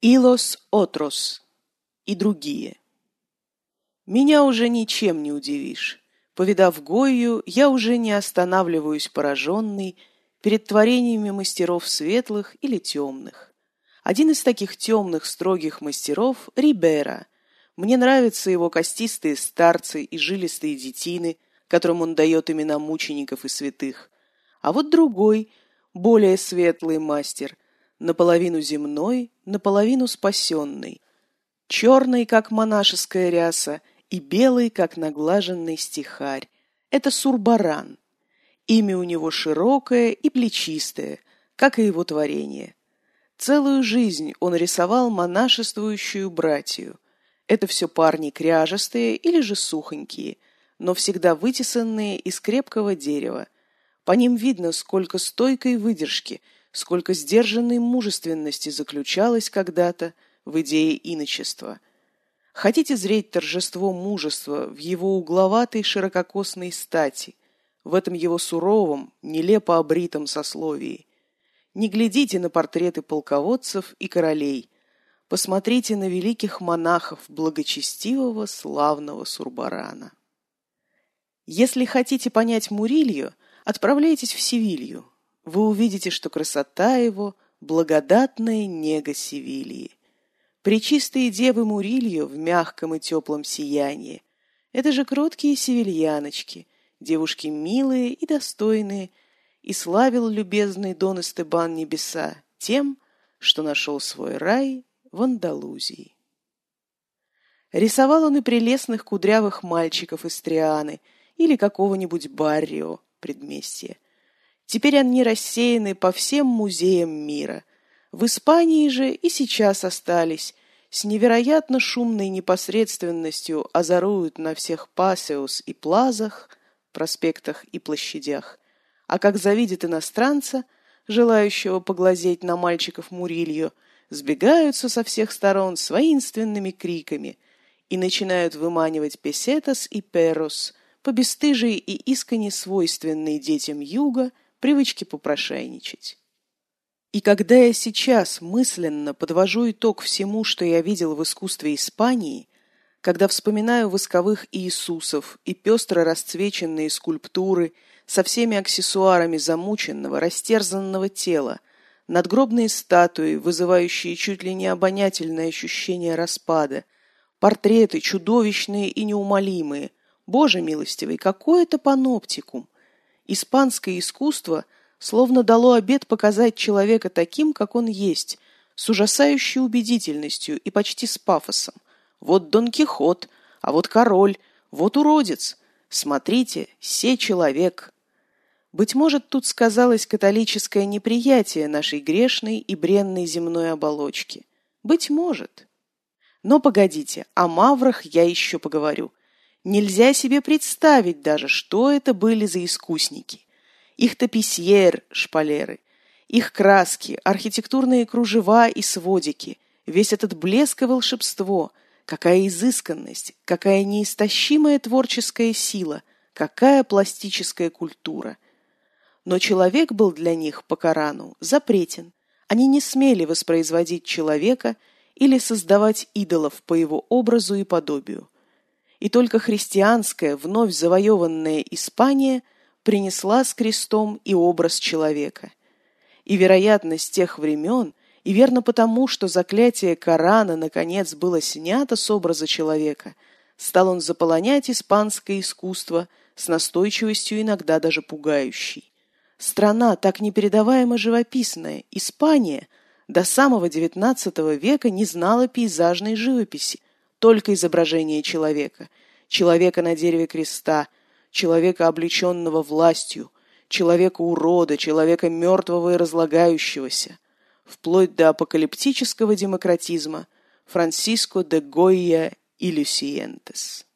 Илос Отрос и другие. Меня уже ничем не удивишь. Повидав Гою, я уже не останавливаюсь пораженный перед творениями мастеров светлых или темных. Один из таких темных, строгих мастеров – Рибера. Мне нравятся его костистые старцы и жилистые детины, которым он дает имена мучеников и святых. А вот другой, более светлый мастер – наполовину земной, наполовину спасенный, черный, как монашеская ряса, и белый, как наглаженный стихарь. Это Сурбаран. Имя у него широкое и плечистое, как и его творение. Целую жизнь он рисовал монашествующую братью. Это все парни кряжестые или же сухонькие, но всегда вытесанные из крепкого дерева. По ним видно, сколько стойкой выдержки – сколько сдержанной мужественности заключалось когда-то в идее иночества. Хотите зреть торжество мужества в его угловатой ширококосной стати, в этом его суровом, нелепо обритом сословии. Не глядите на портреты полководцев и королей, посмотрите на великих монахов благочестивого славного Сурбарана. Если хотите понять Мурилью, отправляйтесь в Севилью, вы увидите, что красота его – благодатная нега Севильи. Пречистые девы Мурилью в мягком и теплом сиянии. Это же кроткие севильяночки, девушки милые и достойные, и славил любезный Дон Эстебан небеса тем, что нашел свой рай в Андалузии. Рисовал он и прелестных кудрявых мальчиков из Трианы или какого-нибудь Баррио, предместья. Теперь они рассеяны по всем музеям мира. В Испании же и сейчас остались, с невероятно шумной непосредственностью озоруют на всех пасеус и плазах, проспектах и площадях. А как завидят иностранца, желающего поглазеть на мальчиков Мурилью, сбегаются со всех сторон с воинственными криками и начинают выманивать песетос и перос, по бесстыжей и искренне свойственной детям юга – привычки попрошайничать. И когда я сейчас мысленно подвожу итог всему, что я видел в искусстве Испании, когда вспоминаю восковых Иисусов и пестро расцвеченные скульптуры со всеми аксессуарами замученного, растерзанного тела, надгробные статуи, вызывающие чуть ли не обонятельное ощущение распада, портреты чудовищные и неумолимые, Боже милостивый, какой это паноптикум! Испанское искусство словно дало обет показать человека таким, как он есть, с ужасающей убедительностью и почти с пафосом. Вот Дон Кихот, а вот король, вот уродец. Смотрите, се человек. Быть может, тут сказалось католическое неприятие нашей грешной и бренной земной оболочки. Быть может. Но погодите, о маврах я еще поговорю. Нельзя себе представить даже, что это были за искусники. Их тописьер, шпалеры, их краски, архитектурные кружева и сводики, весь этот блеск и волшебство, какая изысканность, какая неистощимая творческая сила, какая пластическая культура. Но человек был для них по Корану запретен. Они не смели воспроизводить человека или создавать идолов по его образу и подобию – и только христианская, вновь завоеванная Испания принесла с крестом и образ человека. И, вероятно, с тех времен, и верно потому, что заклятие Корана наконец было снято с образа человека, стал он заполонять испанское искусство с настойчивостью иногда даже пугающей. Страна, так непередаваемо живописная, Испания, до самого XIX века не знала пейзажной живописи, только изображение человека, человека на дереве креста, человека, облеченного властью, человека-урода, человека мертвого и разлагающегося, вплоть до апокалиптического демократизма Франсиско де Гойя и Люсиентес.